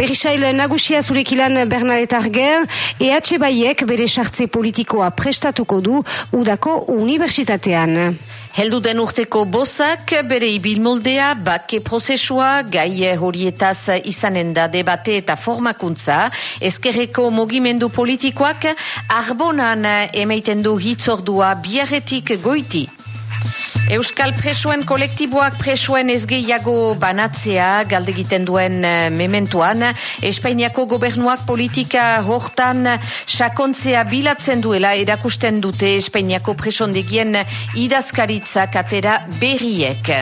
Berrisail nagusia zurekilan Bernadette Arger, EH Baiek bere sartze politikoa prestatuko du udako unibertsitatean. Heldu den urteko bozak, bere ibilmoldea, bake prozesua, gai horietaz izanen da debate eta formakuntza, ezkerreko mogimendu politikoak, arbonan emaiten du hitzordua biarretik goiti. Euskal presoen kolektiboak presoen ezgeiago banatzea galdegiten duen eh, mementuan, Espainiako gobernuak politika hortan sakontzea bilatzen duela erakusten dute Espainiako presondegien idazkaritzak atera berriek.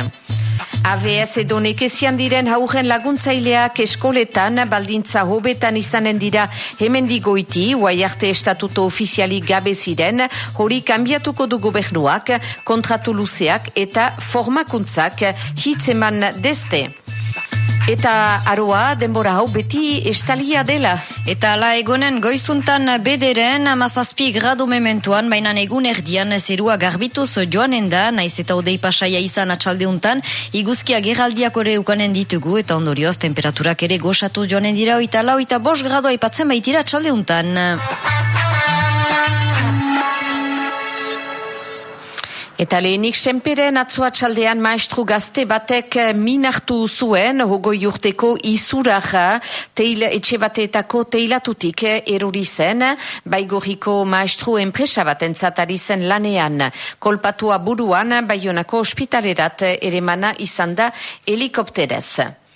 AVS edo nekezian diren haugen laguntzaileak eskoletan baldintza hobetan izanen dira hemendigoiti, guai arte estatuto ofizialik gabe ziren, hori kanbiatuko du gobernuak, kontratu luzeak eta formakuntzak hitzeman deste. Eta aroa, denbora hau beti estalia dela. Eta ala egonen goizuntan bederen amazazpi grado mementuan, baina egun erdian zerua garbituz joanen da, naiz eta odei pasaia izan atxaldeuntan, iguzkia geraldiak ore ukanen ditugu, eta ondorioz temperaturak ere goxatu joanen dira, oita lau, eta bos grado aipatzen baitira atxaldeuntan. Eta lehenik senperen atzoatxaldean maestru gazte batek eh, minartu zuen hogoi urteko izuraja teila, etxe bateetako teilatutik eh, erori zen, baigoriko maestru enpresa bat entzatari zen lanean. Kolpatua buruan, baionako ospitalerat ere mana izan da helikopterez.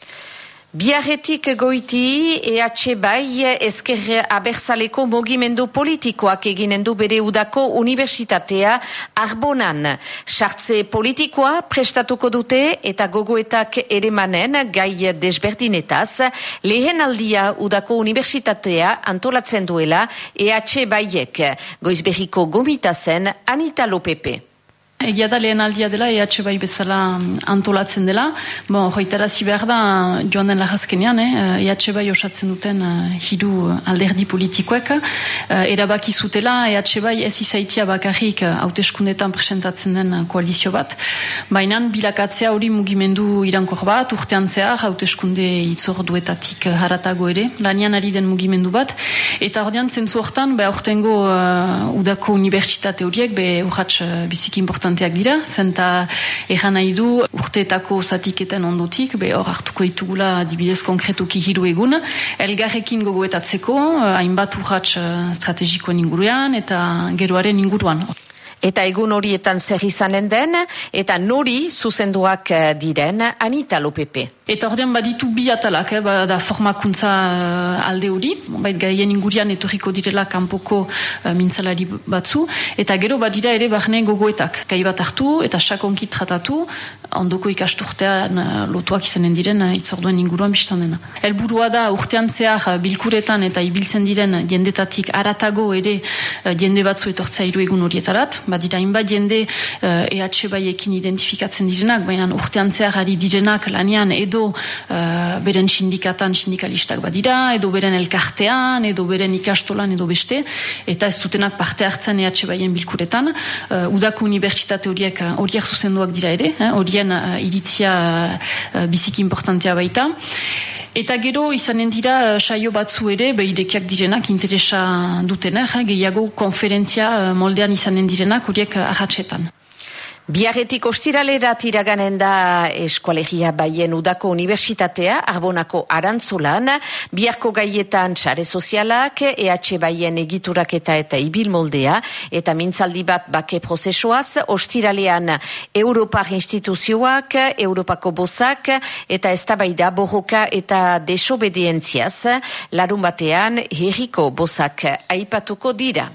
Biarretik goiti EH bai ezker abertzaleko mogimendu politikoak eginen du bere udako universitatea Arbonan. Sartze politikoa prestatuko dute eta gogoetak ere manen gai desberdinetaz lehen aldia udako universitatea antolatzen duela EH baiek. Goizberriko gomitazen Anita Lopepe. Egia da lehen aldia dela, EH bai bezala mm, antolatzen dela. Bon, hoitarazi behar da, joan den lagazkenean, eh? EH bai osatzen duten uh, hiru alderdi politikoek. Uh, erabaki zutela, EH bai ez izaitia bakarrik hauteskundetan presentatzen den koalizio bat. Baina bilakatzea hori mugimendu irankor bat, urtean zehar, hauteskunde itzorduetatik haratago ere, lanian ari den mugimendu bat. Eta ordean zentzu hortan, be aurtengo uh, udako unibertsitate horiek, be urratx uh, biziki important importanteak dira, zenta egan nahi du urteetako zatiketen ondotik, be hor hartuko ditugula dibidez konkretuki hiru egun, elgarrekin gogoetatzeko, eh, hainbat urratx eh, strategikoen inguruan eta geroaren inguruan. Eta egun horietan zer izanen den, eta nori zuzenduak eh, diren Anita Lopepe. Eta ordean baditu bi atalak, eh, bada formakuntza uh, alde hori, bait gaien ingurian etorriko direla kanpoko uh, mintzalari batzu, eta gero badira ere barne gogoetak, gai bat hartu eta sakonkit tratatu, ondoko ikasturtean uh, lotuak izanen diren uh, itzorduen inguruan biztan dena. Elburua da urtean zehar uh, bilkuretan eta ibiltzen diren jendetatik aratago ere jende batzu etortzea iru egun horietarat, badira inbat jende uh, EH baiekin identifikatzen direnak, baina urtean zehar ari direnak lanian edo edo uh, beren sindikatan sindikalistak badira, edo beren elkartean, edo beren ikastolan, edo beste, eta ez dutenak parte hartzen ehatxe baien bilkuretan. Uh, udako unibertsitate horiek uh, horiek zuzenduak dira ere, eh, horien uh, iritzia uh, biziki importantea baita. Eta gero izanen dira saio batzu ere, behidekiak direnak interesa dutenak, gehiago konferentzia moldean izanen direnak horiek ahatsetan. Biarretik ostiralera tiraganen da eskualegia baien udako universitatea, Arbonako Arantzulan, biarko gaietan txare sozialak, EH baien egituraketa eta ibil moldea, eta mintzaldi bat bake prozesuaz, ostiralean Europar instituzioak, Europako bozak, eta ez tabaida borroka eta desobedientziaz, larun batean herriko bozak aipatuko dira.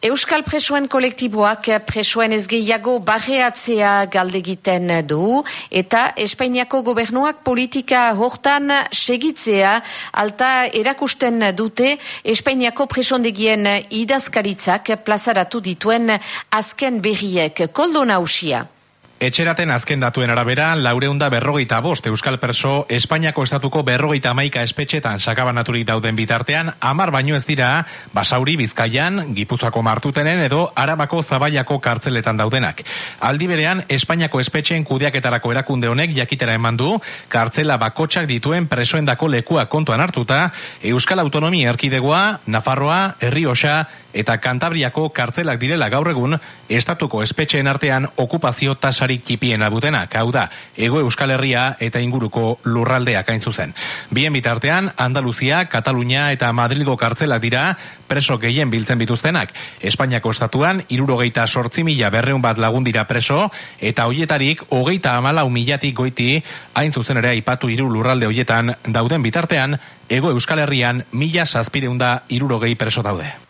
Euskal presoen kolektiboak presoen ez gehiago barreatzea galdegiten du eta Espainiako gobernuak politika hortan segitzea alta erakusten dute Espainiako presondegien idazkaritzak plazaratu dituen azken berriek. Koldo nausia. Etxeraten azken datuen arabera, laureunda berrogeita bost Euskal Perso Espainiako estatuko berrogeita maika espetxetan sakabanaturik dauden bitartean, amar baino ez dira, basauri bizkaian, gipuzako martutenen edo arabako zabaiako kartzeletan daudenak. Aldi berean, Espainiako espetxeen kudeaketarako erakunde honek jakitera eman du, kartzela bakotsak dituen presoendako lekua kontuan hartuta, Euskal Autonomia Erkidegoa, Nafarroa, Herrioxa eta Kantabriako kartzelak direla gaur egun, estatuko espetxeen artean okupazio tasari kartzelarik kipiena dutenak, hau da, ego Euskal Herria eta inguruko lurraldeak hain zuzen. Bien bitartean, Andaluzia, Katalunia eta Madrilgo kartzelak dira preso gehien biltzen bituztenak. Espainiako estatuan, irurogeita sortzi mila berreun bat lagun dira preso, eta hoietarik, hogeita amala milatik goiti, hain zuzen ere aipatu iru lurralde hoietan dauden bitartean, ego Euskal Herrian mila saspireunda irurogei preso daude.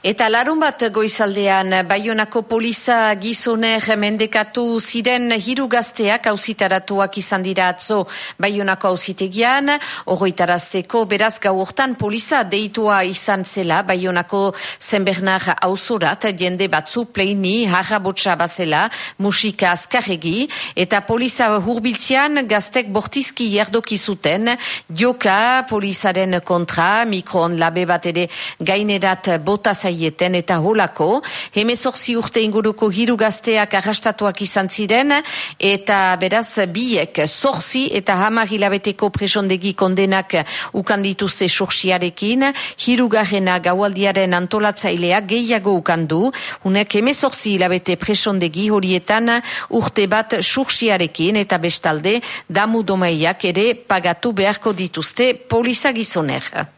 Eta larun bat goizaldean, Baionako poliza gizoner mendekatu ziren hiru gazteak ausitaratuak izan dira atzo. Baionako ausitegian, horretarazteko beraz gaurtan poliza deitua izan zela. Baionako zenbernar auzorat jende batzu pleini harrabotsa bazela musika azkarregi. Eta poliza hurbiltzean gaztek bortizki jerdoki zuten. Joka polizaren kontra mikron labe bat ere gainerat bota zaieten eta holako, hemezorzi urte inguruko hiru gazteak arrastatuak izan ziren, eta beraz biek zorzi eta hamar hilabeteko presondegi kondenak ukandituzte sorsiarekin, hiru garrena gaualdiaren antolatzaileak gehiago ukandu, unek hemezorzi hilabete presondegi horietan urte bat sorsiarekin eta bestalde damu domaiak ere pagatu beharko dituzte polizagizoner.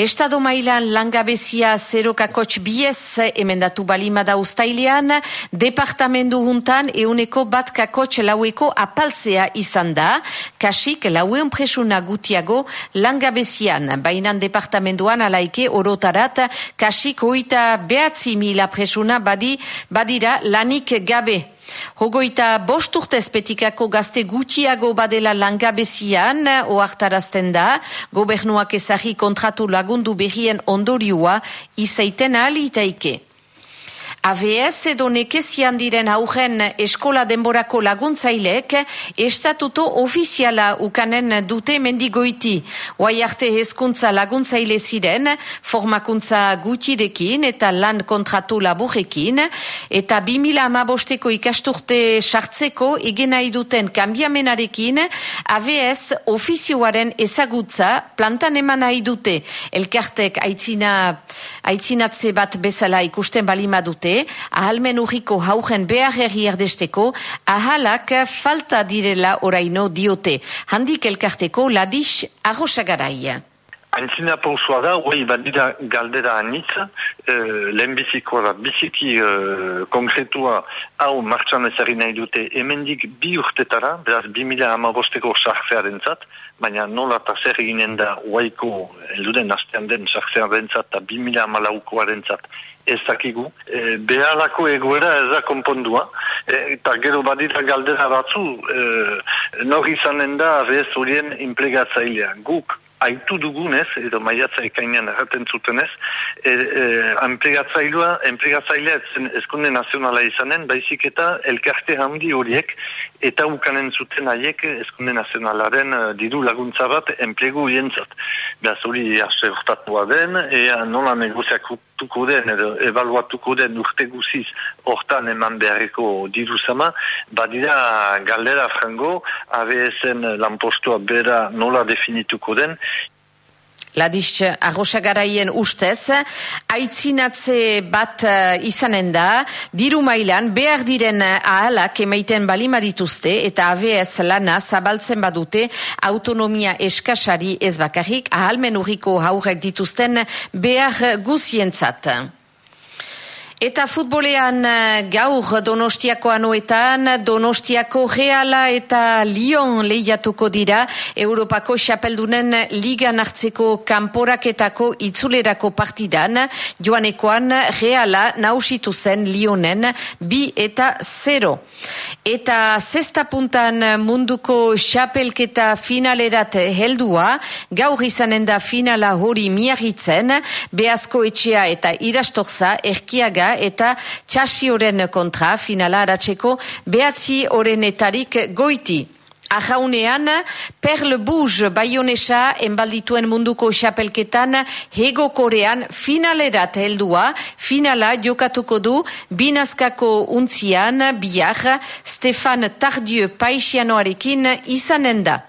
Estado mailan langabezia zerokakotx biez emendatu balimada ustailean, departamendu juntan euneko bat kakotx laueko apaltzea izan da, kasik lauen presuna gutiago langabezian, bainan departamenduan alaike orotarat, kasik hoita behatzi mila presuna badi, badira lanik gabe. Hogoita bost urtez petikako gazte gutxiago badela langabezian, oartarazten da, gobernuak ezagi kontratu lagundu berrien ondorioa, izaiten alitaike. AVS edo nekezian diren aurren eskola denborako laguntzailek estatuto ofiziala ukanen dute mendigoiti. Oai arte hezkuntza laguntzaile ziren, formakuntza gutirekin eta lan kontratu laburekin, eta 2000 amabosteko ikasturte sartzeko egena iduten kambiamenarekin AVS ofizioaren ezagutza plantan eman nahi dute. Elkartek aitzina, aitzinatze bat bezala ikusten balima dute, ahalmen urriko haugen behar herri erdesteko, ahalak falta direla oraino diote. Handik elkarteko ladix arrosagaraia. Aintzina pausua da, hoi badira galdera anitz, e, lehen biziko da, biziki e, konkretua hau martxan ezari nahi dute emendik bi urtetara, beraz bi mila amabosteko sartzearen zat, baina nola eta zer eginen da huaiko elduden astean den sartzearen zat eta bi mila amalaukoaren zat ez dakigu. E, behalako egoera ez da konpondua, eta gero badira galdera batzu, e, nor izanen da abez horien implegatzailea. Guk aitu dugunez, edo maiatza ekainean erraten zutenez, e, e, enplegatzailua, enplegatzailea ezkunde nazionala izanen, baizik eta elkarte handi horiek, eta ukanen zuten haiek ezkunde nazionalaren uh, diru laguntza bat enplegu hientzat. Beaz hori ase den, ea nola negoziatuko den, edo evaluatuko den urte guziz hortan eman beharreko diru zama, badira galdera frango, ABSen lanpostua bera nola definituko den, Ladis arrosagaraien ustez, aitzinatze bat uh, izanen da, diru mailan behar diren ahalak emaiten balima dituzte eta ABS lana zabaltzen badute autonomia eskasari ez bakarrik ahalmen urriko haurek dituzten behar guzientzat. Eta futbolean eh, gaur Donostiako anuetan, Donostiako Reala eta Lyon lehiatuko dira Europako xapeldunen ligan hartzeko kanporaketako itzulerako partidan, joanekoan Reala nausitu zen Lyonen bi eta zero. Eta zesta puntan munduko xapelketa finalerat heldua, gaur izanen da finala hori miarritzen, Beazko etxea eta irastorza erkiaga kontra eta txasioren kontra finala aratzeko behatzi orenetarik goiti. Ajaunean, Perle Buz Bayonesa enbaldituen munduko xapelketan hego korean finalerat heldua, finala jokatuko du binazkako untzian biak Stefan Tardieu Paixianoarekin izanen da.